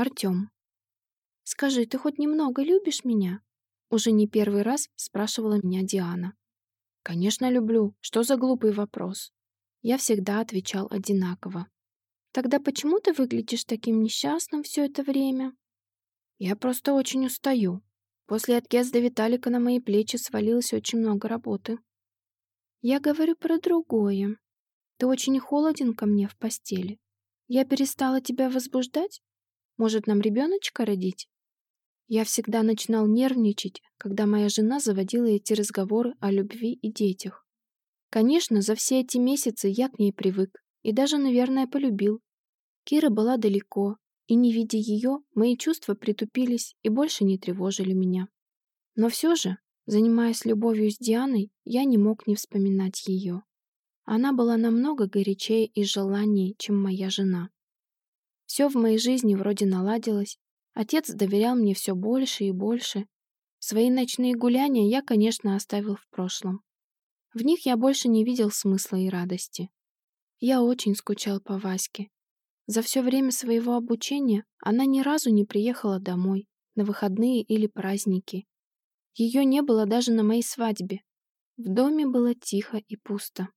Артём. «Скажи, ты хоть немного любишь меня?» Уже не первый раз спрашивала меня Диана. «Конечно люблю. Что за глупый вопрос?» Я всегда отвечал одинаково. «Тогда почему ты выглядишь таким несчастным все это время?» «Я просто очень устаю. После отъезда Виталика на мои плечи свалилось очень много работы». «Я говорю про другое. Ты очень холоден ко мне в постели. Я перестала тебя возбуждать? Может, нам ребеночка родить?» Я всегда начинал нервничать, когда моя жена заводила эти разговоры о любви и детях. Конечно, за все эти месяцы я к ней привык и даже, наверное, полюбил. Кира была далеко, и не видя ее, мои чувства притупились и больше не тревожили меня. Но все же, занимаясь любовью с Дианой, я не мог не вспоминать ее. Она была намного горячее и желаннее, чем моя жена. Все в моей жизни вроде наладилось, отец доверял мне все больше и больше. Свои ночные гуляния я, конечно, оставил в прошлом. В них я больше не видел смысла и радости. Я очень скучал по Ваське. За все время своего обучения она ни разу не приехала домой, на выходные или праздники. Ее не было даже на моей свадьбе. В доме было тихо и пусто.